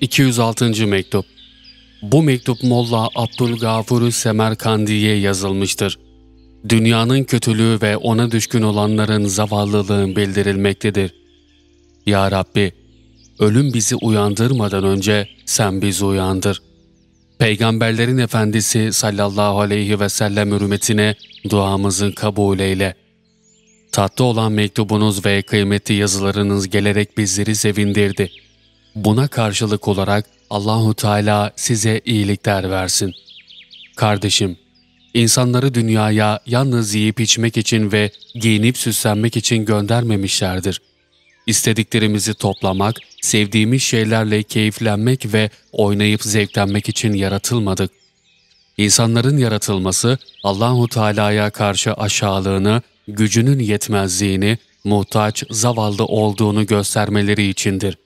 206. Mektup Bu mektup Molla Abdülgafur Semerkandi'ye yazılmıştır. Dünyanın kötülüğü ve ona düşkün olanların zavallılığı bildirilmektedir. Ya Rabbi, ölüm bizi uyandırmadan önce sen bizi uyandır. Peygamberlerin Efendisi sallallahu aleyhi ve sellem hürmetine duamızı kabul eyle. Tatlı olan mektubunuz ve kıymetli yazılarınız gelerek bizleri sevindirdi. Buna karşılık olarak Allahu Teala size iyilikler versin. Kardeşim, insanları dünyaya yalnız yiyip içmek için ve giyinip süslenmek için göndermemişlerdir. İstediklerimizi toplamak, sevdiğimiz şeylerle keyiflenmek ve oynayıp zevklenmek için yaratılmadık. İnsanların yaratılması Allahu Teala'ya karşı aşağılığını, gücünün yetmezliğini, muhtaç, zavallı olduğunu göstermeleri içindir.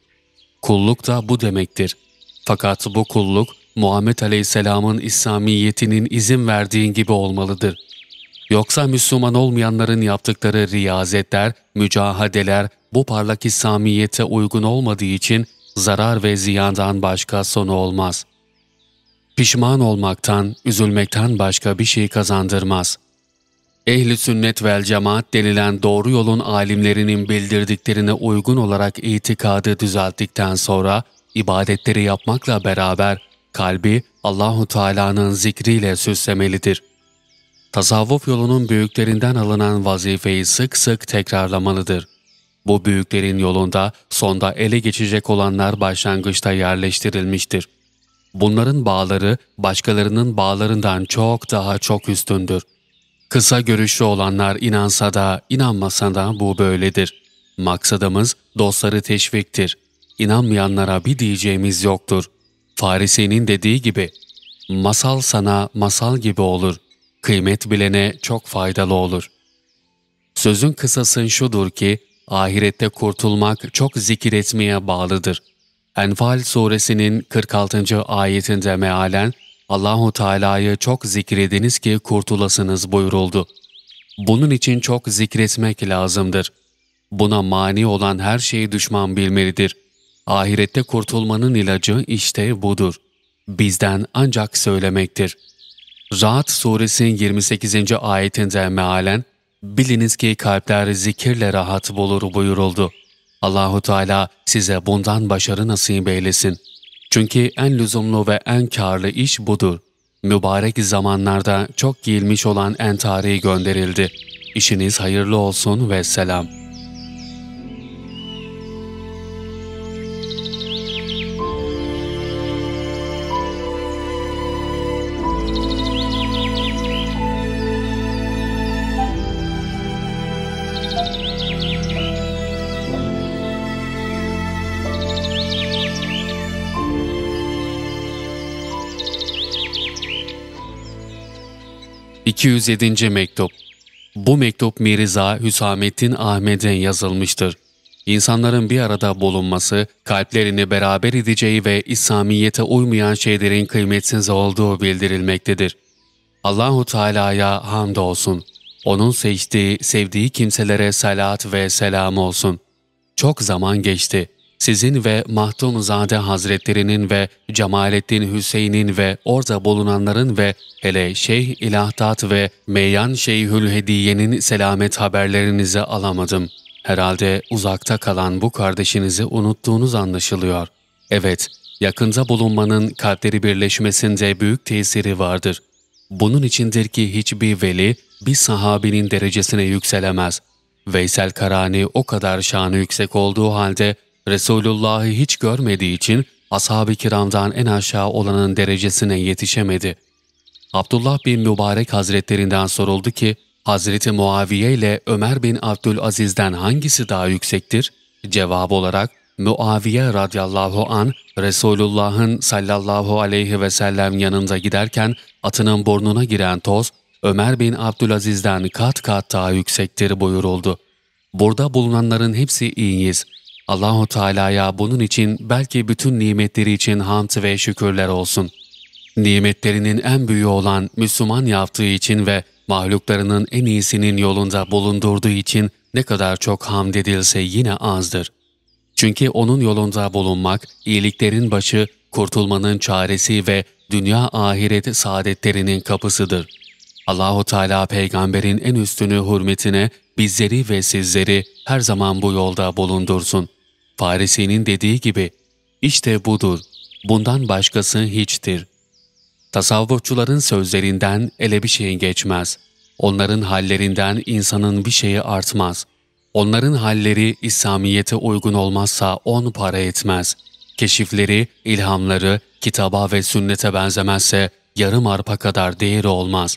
Kulluk da bu demektir. Fakat bu kulluk Muhammed Aleyhisselam'ın İslamiyetinin izin verdiğin gibi olmalıdır. Yoksa Müslüman olmayanların yaptıkları riyazetler, mücahadeler bu parlak İslamiyete uygun olmadığı için zarar ve ziyandan başka sonu olmaz. Pişman olmaktan, üzülmekten başka bir şey kazandırmaz. Ehli sünnet vel cemaat denilen doğru yolun alimlerinin bildirdiklerine uygun olarak itikadı düzelttikten sonra ibadetleri yapmakla beraber kalbi Allahu Teala'nın zikriyle süslemelidir. Tasavvuf yolunun büyüklerinden alınan vazifeyi sık sık tekrarlamalıdır. Bu büyüklerin yolunda sonda ele geçecek olanlar başlangıçta yerleştirilmiştir. Bunların bağları başkalarının bağlarından çok daha çok üstündür. Kısa görüşlü olanlar inansa da inanmasa da bu böyledir. Maksadımız dostları teşviktir. İnanmayanlara bir diyeceğimiz yoktur. Farisi'nin dediği gibi, masal sana masal gibi olur, kıymet bilene çok faydalı olur. Sözün kısasın şudur ki, ahirette kurtulmak çok zikir etmeye bağlıdır. Enfal suresinin 46. ayetinde mealen, Allahu Teala'yı çok zikrediniz ki kurtulasınız buyuruldu. Bunun için çok zikretmek lazımdır. Buna mani olan her şeyi düşman bilmelidir. Ahirette kurtulmanın ilacı işte budur. Bizden ancak söylemektir. Rahat suresinin 28. ayetinde mealen, Biliniz ki kalpler zikirle rahat bulur buyuruldu. Allahu Teala size bundan başarı nasip eylesin. Çünkü en lüzumlu ve en karlı iş budur. Mübarek zamanlarda çok giyilmiş olan entari gönderildi. İşiniz hayırlı olsun ve selam.'' 207. Mektup Bu mektup Mirza Hüsamettin Ahmet'e yazılmıştır. İnsanların bir arada bulunması, kalplerini beraber edeceği ve İslamiyete uymayan şeylerin kıymetsiz olduğu bildirilmektedir. Allahu Teala'ya hamdolsun. Onun seçtiği, sevdiği kimselere salat ve selam olsun. Çok zaman geçti sizin ve Mahtunzade Hazretlerinin ve Cemalettin Hüseyin'in ve orada bulunanların ve hele Şeyh İlahdat ve Meyyan Şeyhül Hediye'nin selamet haberlerinizi alamadım. Herhalde uzakta kalan bu kardeşinizi unuttuğunuz anlaşılıyor. Evet, yakında bulunmanın kalpleri birleşmesinde büyük tesiri vardır. Bunun içindir ki hiçbir veli bir sahabinin derecesine yükselemez. Veysel Karani o kadar şanı yüksek olduğu halde Resulullah'ı hiç görmediği için ashab-ı kiramdan en aşağı olanın derecesine yetişemedi. Abdullah bin Mübarek Hazretlerinden soruldu ki, Hazreti Muaviye ile Ömer bin Abdülaziz'den hangisi daha yüksektir? Cevap olarak, Muaviye radıyallahu an Resulullah'ın sallallahu aleyhi ve sellem yanında giderken atının burnuna giren toz, Ömer bin Abdülaziz'den kat kat daha yüksektir buyuruldu. Burada bulunanların hepsi iyiyiz. Allahu Teala'ya bunun için belki bütün nimetleri için hamd ve şükürler olsun. Nimetlerinin en büyüğü olan Müslüman yaptığı için ve mahluklarının en iyisinin yolunda bulundurduğu için ne kadar çok hamd edilse yine azdır. Çünkü onun yolunda bulunmak, iyiliklerin başı, kurtulmanın çaresi ve dünya ahiret saadetlerinin kapısıdır. Allahu Teala peygamberin en üstünü hürmetine bizleri ve sizleri her zaman bu yolda bulundursun. Farisi'nin dediği gibi, işte budur, bundan başkası hiçtir. Tasavvufçuların sözlerinden ele bir şey geçmez. Onların hallerinden insanın bir şeyi artmaz. Onların halleri İslamiyet'e uygun olmazsa on para etmez. Keşifleri, ilhamları, kitaba ve sünnete benzemezse yarım arpa kadar değeri olmaz.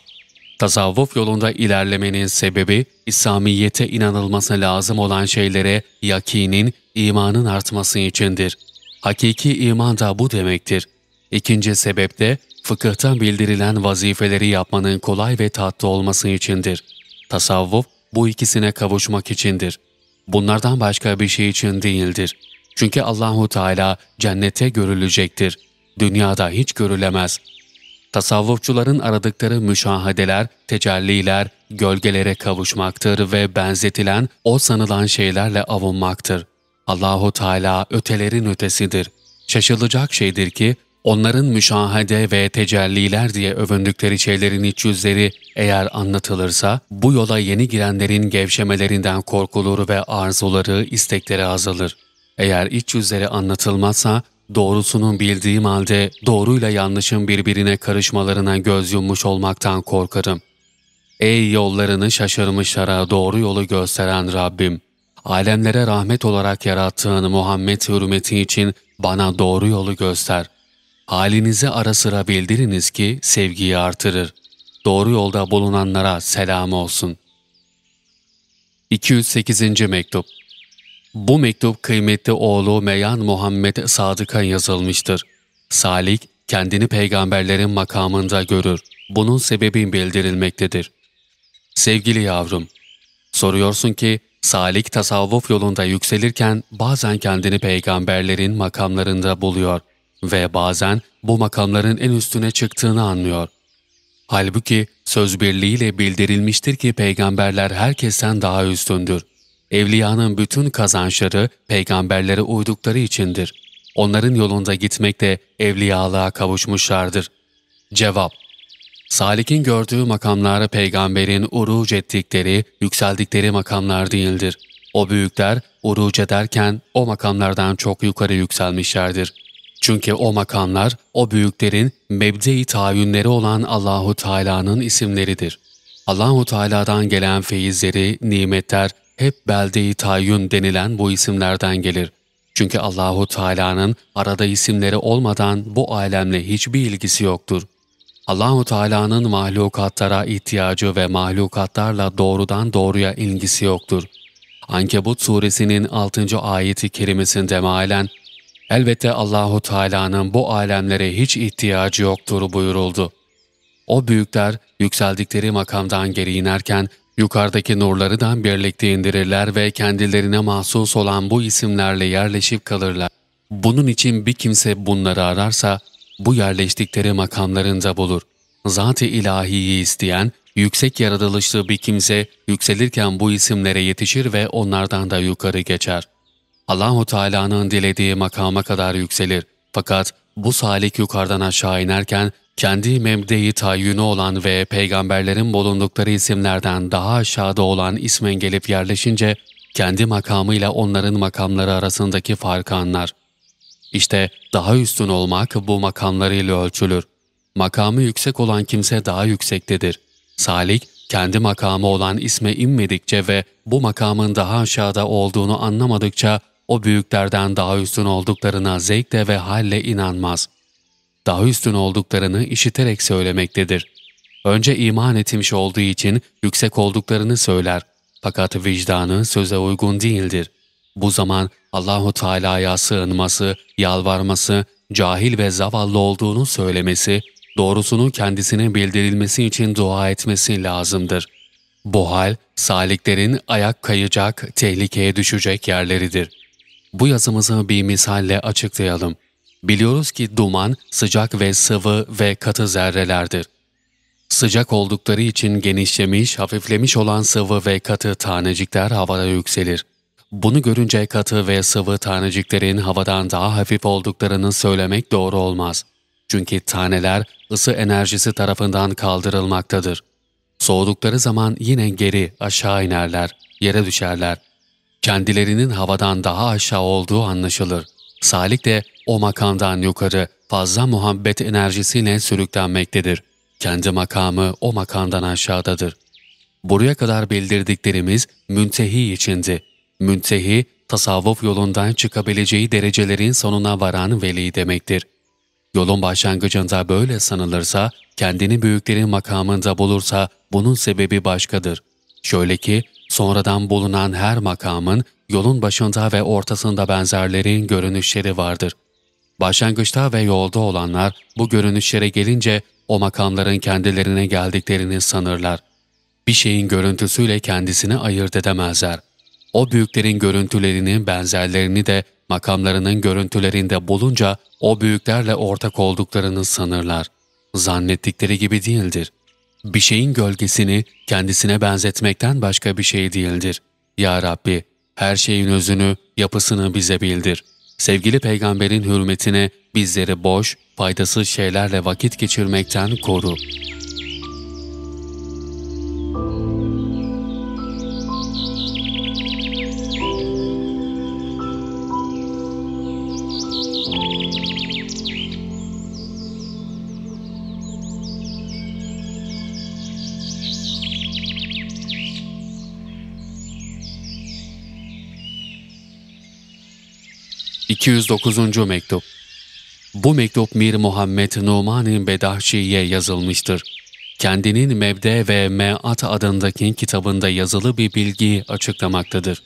Tasavvuf yolunda ilerlemenin sebebi, İslamiyet'e inanılması lazım olan şeylere yakinin, imanın artması içindir. Hakiki iman da bu demektir. İkinci sebep de fıkıhta bildirilen vazifeleri yapmanın kolay ve tatlı olması içindir. Tasavvuf bu ikisine kavuşmak içindir. Bunlardan başka bir şey için değildir. Çünkü Allahu Teala cennete görülecektir. Dünyada hiç görülemez. Tasavvufçuların aradıkları müşahadeler, tecelliler, gölgelere kavuşmaktır ve benzetilen o sanılan şeylerle avunmaktır. Allahu Teala ötelerin ötesidir. Şaşılacak şeydir ki onların müşahede ve tecelliler diye övündükleri şeylerin iç yüzleri eğer anlatılırsa bu yola yeni girenlerin gevşemelerinden korkulur ve arzuları, istekleri azalır. Eğer iç yüzleri anlatılmazsa doğrusunun bildiğim halde doğruyla yanlışın birbirine karışmalarına göz yummuş olmaktan korkarım. Ey yollarını şaşırmışlara doğru yolu gösteren Rabbim! Alemlere rahmet olarak yarattığın Muhammed hürmeti için bana doğru yolu göster. Halinizi ara sıra bildiriniz ki sevgiyi artırır. Doğru yolda bulunanlara selam olsun. 208. Mektup Bu mektup kıymetli oğlu Meyan Muhammed Sadık'a yazılmıştır. Salik, kendini peygamberlerin makamında görür. Bunun sebebi bildirilmektedir. Sevgili yavrum, soruyorsun ki, Salik tasavvuf yolunda yükselirken bazen kendini peygamberlerin makamlarında buluyor ve bazen bu makamların en üstüne çıktığını anlıyor. Halbuki söz birliğiyle bildirilmiştir ki peygamberler herkesten daha üstündür. Evliyanın bütün kazançları peygamberlere uydukları içindir. Onların yolunda gitmekle evliyalığa kavuşmuşlardır. Cevap Salik'in gördüğü makamlar peygamberin uruc ettikleri, yükseldikleri makamlar değildir. O büyükler uruc ederken o makamlardan çok yukarı yükselmişlerdir. Çünkü o makamlar o büyüklerin mebde-i tayyünleri olan Allahu Teala'nın isimleridir. Allahu Teala'dan gelen feyizleri, nimetler hep belde-i tayyün denilen bu isimlerden gelir. Çünkü Allahu Teala'nın arada isimleri olmadan bu alemle hiçbir ilgisi yoktur. Allahu Teala'nın mahlukatlara ihtiyacı ve mahlukatlarla doğrudan doğruya ilgisi yoktur. Ankebut suresinin 6. ayeti kerimesinde mealen Elbette Allahu Teala'nın bu alemlere hiç ihtiyacı yoktur buyuruldu. O büyükler yükseldikleri makamdan geri inerken yukarıdaki nurlarıdan birlikte indirirler ve kendilerine mahsus olan bu isimlerle yerleşip kalırlar. Bunun için bir kimse bunları ararsa bu yerleştikleri makamlarında bulur. Zat-ı ilahiyi isteyen, yüksek yaratılışlı bir kimse yükselirken bu isimlere yetişir ve onlardan da yukarı geçer. Allahu Teala'nın dilediği makama kadar yükselir. Fakat bu salik yukarıdan aşağı inerken kendi mebdeyi tayyünü olan ve peygamberlerin bulundukları isimlerden daha aşağıda olan ismen gelip yerleşince kendi makamıyla onların makamları arasındaki farkı anlar. İşte daha üstün olmak bu makamlarıyla ölçülür. Makamı yüksek olan kimse daha yüksektedir. Salik, kendi makamı olan isme inmedikçe ve bu makamın daha aşağıda olduğunu anlamadıkça o büyüklerden daha üstün olduklarına zevkle ve halle inanmaz. Daha üstün olduklarını işiterek söylemektedir. Önce iman etmiş olduğu için yüksek olduklarını söyler. Fakat vicdanı söze uygun değildir. Bu zaman Allahu Teala'ya sığınması, yalvarması, cahil ve zavallı olduğunu söylemesi, doğrusunun kendisine bildirilmesi için dua etmesi lazımdır. Bu hal, saliklerin ayak kayacak, tehlikeye düşecek yerleridir. Bu yazımızı bir misalle açıklayalım. Biliyoruz ki duman, sıcak ve sıvı ve katı zerrelerdir. Sıcak oldukları için genişlemiş, hafiflemiş olan sıvı ve katı tanecikler havada yükselir. Bunu görünce katı ve sıvı taneciklerin havadan daha hafif olduklarını söylemek doğru olmaz. Çünkü taneler ısı enerjisi tarafından kaldırılmaktadır. Soğudukları zaman yine geri aşağı inerler, yere düşerler. Kendilerinin havadan daha aşağı olduğu anlaşılır. Salik de o makamdan yukarı fazla muhabbet enerjisiyle sürüklenmektedir. Kendi makamı o makamdan aşağıdadır. Buraya kadar bildirdiklerimiz müntehi içindi. Müntehi, tasavvuf yolundan çıkabileceği derecelerin sonuna varan veli demektir. Yolun başlangıcında böyle sanılırsa, kendini büyüklerin makamında bulursa bunun sebebi başkadır. Şöyle ki, sonradan bulunan her makamın yolun başında ve ortasında benzerlerin görünüşleri vardır. Başlangıçta ve yolda olanlar bu görünüşlere gelince o makamların kendilerine geldiklerini sanırlar. Bir şeyin görüntüsüyle kendisini ayırt edemezler. O büyüklerin görüntülerini, benzerlerini de makamlarının görüntülerinde bulunca o büyüklerle ortak olduklarını sanırlar. Zannettikleri gibi değildir. Bir şeyin gölgesini kendisine benzetmekten başka bir şey değildir. Ya Rabbi, her şeyin özünü, yapısını bize bildir. Sevgili peygamberin hürmetine bizleri boş, faydasız şeylerle vakit geçirmekten koru. 209. Mektup Bu mektup Mir Muhammed Numan Bedahşi'ye yazılmıştır. Kendinin Mebde ve Me'at adındaki kitabında yazılı bir bilgi açıklamaktadır.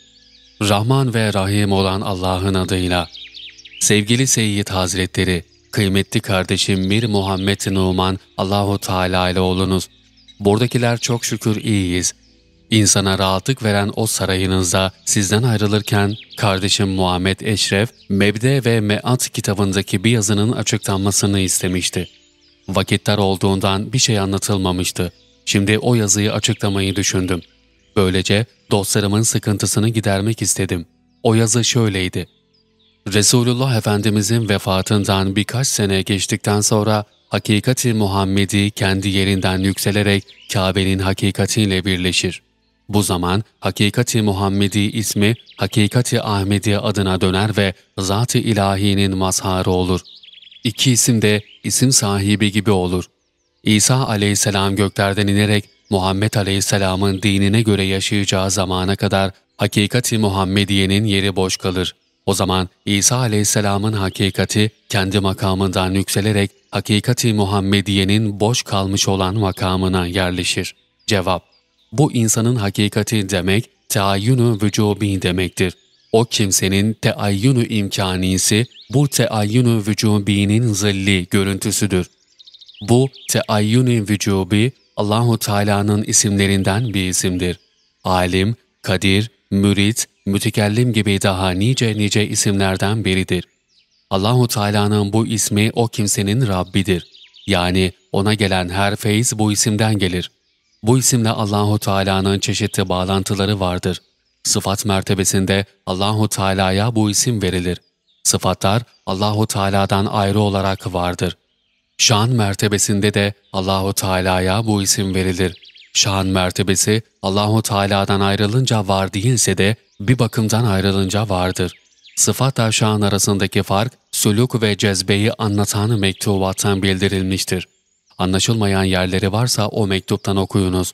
Rahman ve Rahim olan Allah'ın adıyla. Sevgili Seyyid Hazretleri, kıymetli kardeşim Mir Muhammed Numan Allahu Teala ile olunuz. Buradakiler çok şükür iyiyiz. İnsana rahatlık veren o sarayınızda sizden ayrılırken kardeşim Muhammed Eşref, Mebde ve Meat kitabındaki bir yazının açıklanmasını istemişti. Vakitler olduğundan bir şey anlatılmamıştı. Şimdi o yazıyı açıklamayı düşündüm. Böylece dostlarımın sıkıntısını gidermek istedim. O yazı şöyleydi. Resulullah Efendimizin vefatından birkaç sene geçtikten sonra hakikati Muhammedi kendi yerinden yükselerek Kabe'nin hakikatiyle birleşir. Bu zaman Hakikati Muhammedi ismi Hakikati Ahmedi adına döner ve Zat-ı İlahi'nin mazharı olur. İki isim de isim sahibi gibi olur. İsa aleyhisselam göklerden inerek Muhammed aleyhisselamın dinine göre yaşayacağı zamana kadar Hakikati Muhammediye'nin yeri boş kalır. O zaman İsa aleyhisselamın hakikati kendi makamından yükselerek Hakikati Muhammediye'nin boş kalmış olan makamına yerleşir. Cevap bu insanın hakikati demek, teayyunu vücubi demektir. O kimsenin teayyunu imkanisi, bu teayyunu vücubinin zilli görüntüsüdür. Bu teayyunu vücubi, Allahu Teala'nın isimlerinden bir isimdir. Alim, kadir, mürit, mütekellim gibi daha nice nice isimlerden biridir. Allahu Teala'nın bu ismi o kimsenin Rabbidir. Yani ona gelen her feyz bu isimden gelir. Bu isimle Allahu Teala'nın çeşitli bağlantıları vardır. Sıfat mertebesinde Allahu Teala'ya bu isim verilir. Sıfatlar Allahu Teala'dan ayrı olarak vardır. Şan mertebesinde de Allahu Teala'ya bu isim verilir. Şan mertebesi Allahu Teala'dan ayrılınca var değilse de bir bakımdan ayrılınca vardır. Sıfatla şan arasındaki fark, sülük ve cezbeyi anlatan mektubattan bildirilmiştir. Anlaşılmayan yerleri varsa o mektuptan okuyunuz.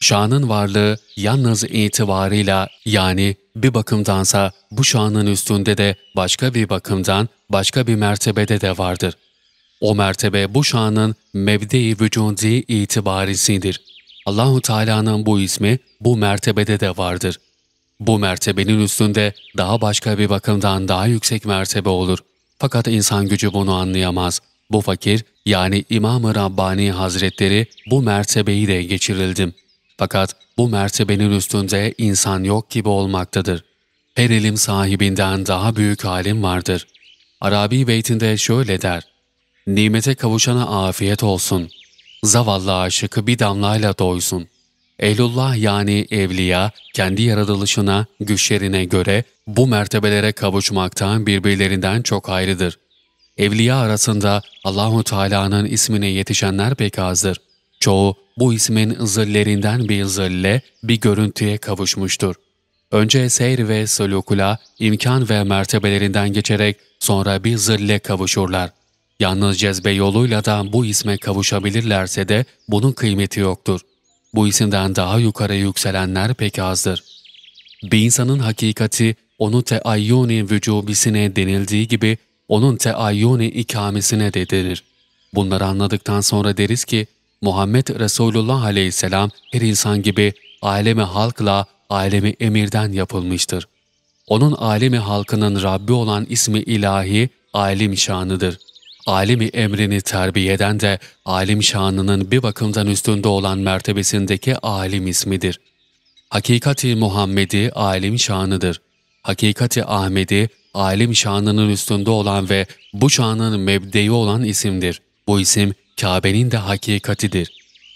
Şanın varlığı yalnız itibarıyla yani bir bakımdansa bu şanın üstünde de başka bir bakımdan başka bir mertebede de vardır. O mertebe bu şanın mevde-i vücudi itibarisidir. Allahu Teala'nın bu ismi bu mertebede de vardır. Bu mertebenin üstünde daha başka bir bakımdan daha yüksek mertebe olur. Fakat insan gücü bunu anlayamaz. Bu fakir yani İmam-ı Rabbani Hazretleri bu mertebeyi de geçirildim. Fakat bu mertebenin üstünde insan yok gibi olmaktadır. Her ilim sahibinden daha büyük alim vardır. Arabi beytinde şöyle der. Nimete kavuşana afiyet olsun. Zavallı aşık bir damlayla doysun. Ehlullah yani evliya, kendi yaratılışına, güçlerine göre bu mertebelere kavuşmaktan birbirlerinden çok ayrıdır. Evliya arasında Allahu Teala'nın ismine yetişenler pek azdır. Çoğu bu ismin zillerinden bir zille, bir görüntüye kavuşmuştur. Önce seyr ve sulukula, imkan ve mertebelerinden geçerek sonra bir zille kavuşurlar. Yalnız cezbe yoluyla da bu isme kavuşabilirlerse de bunun kıymeti yoktur. Bu isimden daha yukarı yükselenler pek azdır. Bir insanın hakikati onu teayyuni vücubisine denildiği gibi onun teayyuni ikamesine de denir. Bunları anladıktan sonra deriz ki Muhammed Resulullah aleyhisselam her insan gibi alemi halkla alemi emirden yapılmıştır. Onun alemi halkının Rabbi olan ismi ilahi alim şanıdır. Alimi emrini terbiye eden de alim şanının bir bakımdan üstünde olan mertebesindeki alim ismidir. Hakikati Muhammedi alim şanıdır. Hakikati Ahmedi alim şanının üstünde olan ve bu şanın mebdeyi olan isimdir. Bu isim Kabe'nin de hakikatidir.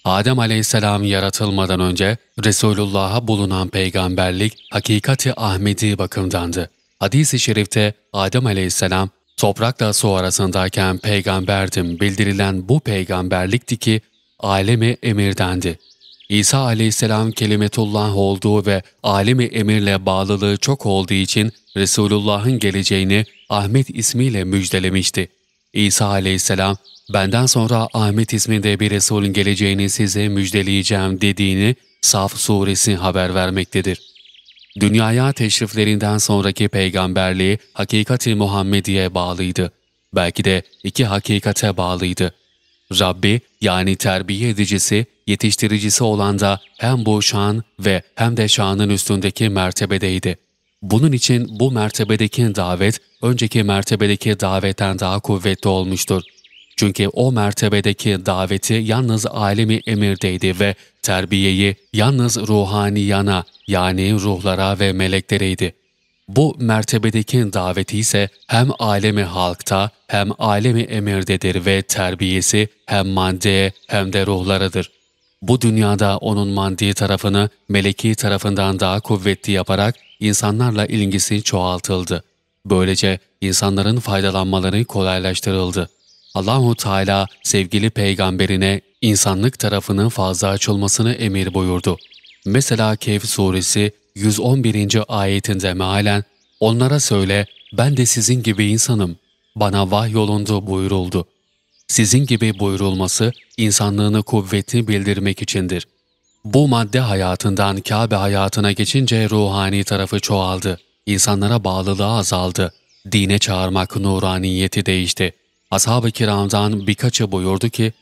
Adem aleyhisselam yaratılmadan önce Resulullah'a bulunan peygamberlik hakikati Ahmedi bakımdandı. Hadis-i şerifte Adem aleyhisselam toprakla su arasındayken peygamberdim bildirilen bu peygamberlikti ki alemi emirdendi. İsa aleyhisselam kelimetullah olduğu ve alemi emirle bağlılığı çok olduğu için Resulullah'ın geleceğini Ahmet ismiyle müjdelemişti. İsa aleyhisselam benden sonra Ahmet isminde bir Resulün geleceğini size müjdeleyeceğim dediğini Saf suresi haber vermektedir. Dünyaya teşriflerinden sonraki peygamberliği hakikati Muhammediye bağlıydı. Belki de iki hakikate bağlıydı. Rabbi yani terbiye edicisi, yetiştiricisi olan da hem bu şan ve hem de şanın üstündeki mertebedeydi. Bunun için bu mertebedeki davet, önceki mertebedeki davetten daha kuvvetli olmuştur. Çünkü o mertebedeki daveti yalnız alemi emirdeydi ve terbiyeyi yalnız ruhaniyana yani ruhlara ve meleklereydi. Bu mertebedeki daveti ise hem alemi halkta hem alemi emirdedir ve terbiyesi hem maddeye hem de ruhlarıdır. Bu dünyada onun maddi tarafını meleki tarafından daha kuvvetli yaparak insanlarla ilgisi çoğaltıldı. Böylece insanların faydalanmaları kolaylaştırıldı. Allahu Teala sevgili peygamberine insanlık tarafının fazla açılmasını emir buyurdu. Mesela Kehf suresi 111. ayetinde mealen onlara söyle ben de sizin gibi insanım. Bana vahyolundu buyuruldu. Sizin gibi buyurulması insanlığını kuvvetli bildirmek içindir. Bu madde hayatından Kabe hayatına geçince ruhani tarafı çoğaldı. İnsanlara bağlılığı azaldı. Dine çağırmak nuraniyeti değişti. Ashab-ı kiramdan birkaçı buyurdu ki,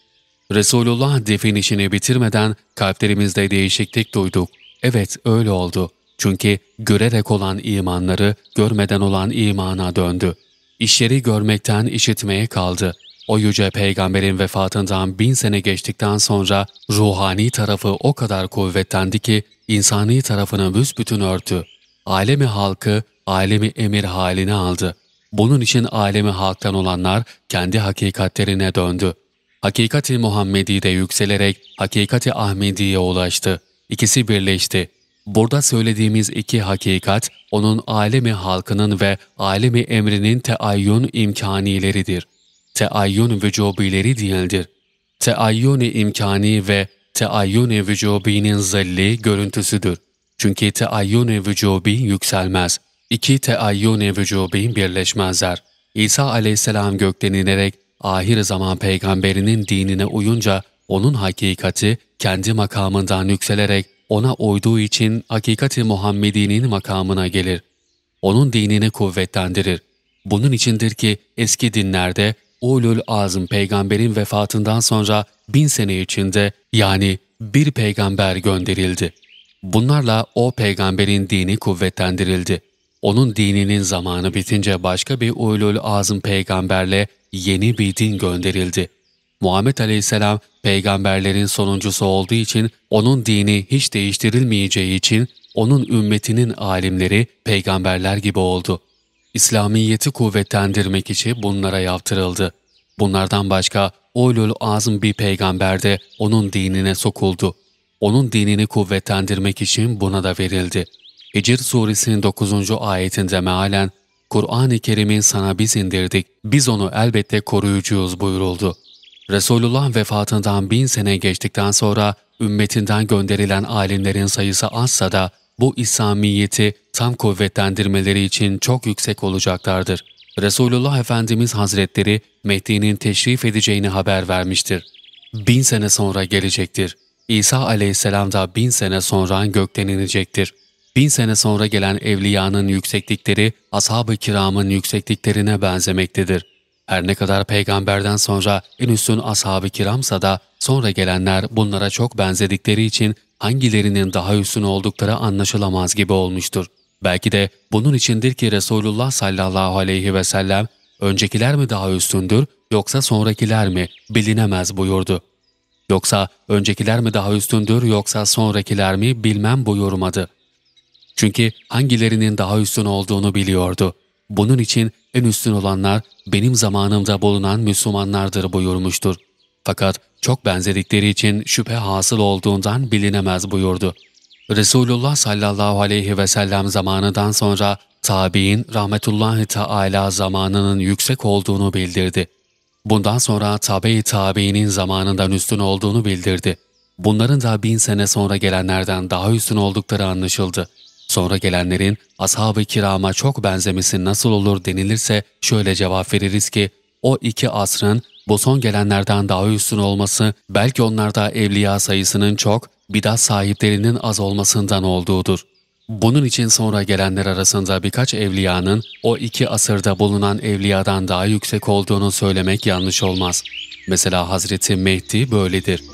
Resulullah defin işini bitirmeden kalplerimizde değişiklik duyduk. Evet öyle oldu. Çünkü görerek olan imanları görmeden olan imana döndü. İşleri görmekten işitmeye kaldı. O yüce peygamberin vefatından bin sene geçtikten sonra ruhani tarafı o kadar kuvvetlendi ki insani tarafını büsbütün örtü. Alemi halkı, alemi emir haline aldı. Bunun için alemi halktan olanlar kendi hakikatlerine döndü. Hakikati Muhammedi yükselerek Hakikati Ahmedi'ye ulaştı. İkisi birleşti. Burada söylediğimiz iki hakikat, onun alemi halkının ve alemi emrinin teayyün imkanileridir. Teayyün vücubileri değildir. Teayyün imkani ve teayyün vücubinin zilli görüntüsüdür. Çünkü teayyün vücubi yükselmez. İki teayyün vücubi birleşmezler. İsa aleyhisselam gökten inerek ahir zaman peygamberinin dinine uyunca onun hakikati kendi makamından yükselerek ona uyduğu için hakikati Muhammedi'nin makamına gelir. Onun dinini kuvvetlendirir. Bunun içindir ki eski dinlerde Ulul Azm peygamberin vefatından sonra bin sene içinde yani bir peygamber gönderildi. Bunlarla o peygamberin dini kuvvetlendirildi. Onun dininin zamanı bitince başka bir Ulul Azm peygamberle yeni bir din gönderildi. Muhammed Aleyhisselam peygamberlerin sonuncusu olduğu için onun dini hiç değiştirilmeyeceği için onun ümmetinin alimleri peygamberler gibi oldu. İslamiyeti kuvvetlendirmek için bunlara yaptırıldı. Bunlardan başka Ulul Azm bir peygamber de onun dinine sokuldu. onun dinini kuvvetlendirmek için buna da verildi. Hicr suresinin 9. ayetinde mealen, Kur'an-ı Kerim'i sana biz indirdik, biz onu elbette koruyucuyuz buyuruldu. Resulullah vefatından bin sene geçtikten sonra ümmetinden gönderilen alimlerin sayısı azsa da bu İslamiyet'i tam kuvvetlendirmeleri için çok yüksek olacaklardır. Resulullah Efendimiz Hazretleri Mehdi'nin teşrif edeceğini haber vermiştir. Bin sene sonra gelecektir. İsa aleyhisselam da bin sene sonra gökten inecektir. Bin sene sonra gelen evliyanın yükseklikleri ashab-ı kiramın yüksekliklerine benzemektedir. Her ne kadar peygamberden sonra en üstün ashab-ı kiramsa da sonra gelenler bunlara çok benzedikleri için hangilerinin daha üstün oldukları anlaşılamaz gibi olmuştur. Belki de bunun içindir ki Resulullah sallallahu aleyhi ve sellem öncekiler mi daha üstündür yoksa sonrakiler mi bilinemez buyurdu. Yoksa öncekiler mi daha üstündür yoksa sonrakiler mi bilmem buyurmadı. Çünkü hangilerinin daha üstün olduğunu biliyordu. Bunun için en üstün olanlar benim zamanımda bulunan Müslümanlardır buyurmuştur. Fakat çok benzedikleri için şüphe hasıl olduğundan bilinemez buyurdu. Resulullah sallallahu aleyhi ve sellem zamanından sonra tabi'in rahmetullahi teala zamanının yüksek olduğunu bildirdi. Bundan sonra tabi-i tabi'inin zamanından üstün olduğunu bildirdi. Bunların da bin sene sonra gelenlerden daha üstün oldukları anlaşıldı. Sonra gelenlerin ashab-ı kirama çok benzemesi nasıl olur denilirse şöyle cevap veririz ki, o iki asrın bu son gelenlerden daha üstün olması belki onlarda evliya sayısının çok, bidat sahiplerinin az olmasından olduğudur. Bunun için sonra gelenler arasında birkaç evliyanın o iki asırda bulunan evliyadan daha yüksek olduğunu söylemek yanlış olmaz. Mesela Hazreti Mehdi böyledir.